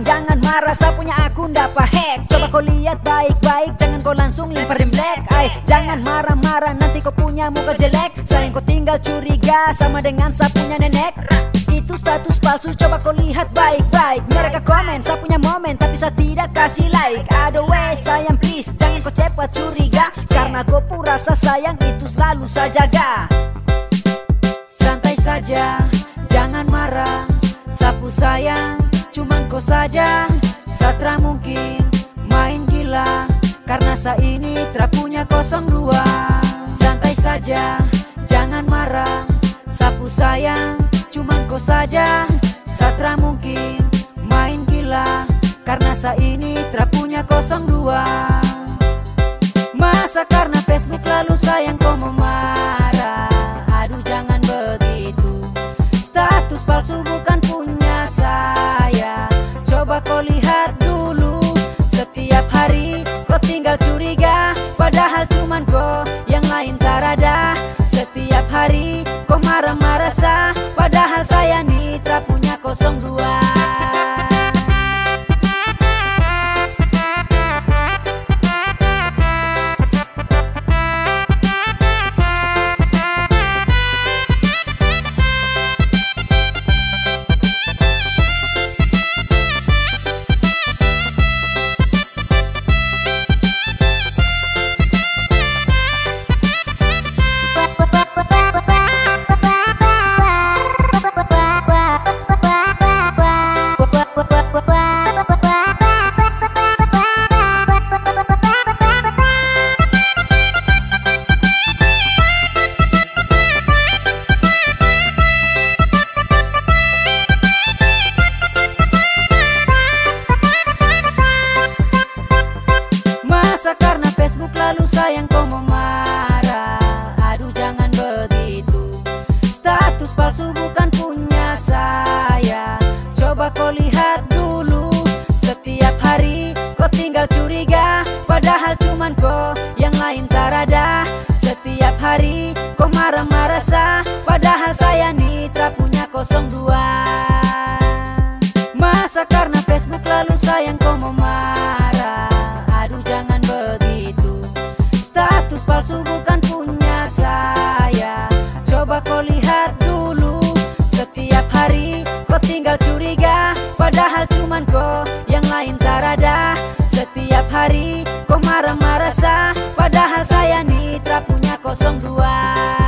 Jangan marah Saya punya akun dapat hack. Coba kau lihat baik-baik Jangan kau langsung lemparin black. Ay, Jangan marah-marah Nanti kau punya muka jelek. Sayang kau tinggal curiga Sama dengan saya punya nenek. Itu status palsu Coba kau lihat baik-baik. Mereka komen Saya punya momen Tapi saya tidak kasih like. Aduh weh sayang please Jangan kau cepat curiga. Karena kau pun rasa sayang Itu selalu saya jaga. Santai saja Jangan marah Sapu sayang saja Satra mungkin main gila Karena saya ini tak punya 02 Santai saja Jangan marah Sapu sayang Cuman kau saja. Satra mungkin main gila Karena saya ini tak punya 02 Masa karena Facebook lalu sayang kau mau kau marah-marah sah. Padahal saya Padahal cuman kau yang lain tak ada Setiap hari kau marah-marah sah. Padahal saya nih tak punya 02 Masa karena kau marah-marah sah? Padahal saya nih tak punya 02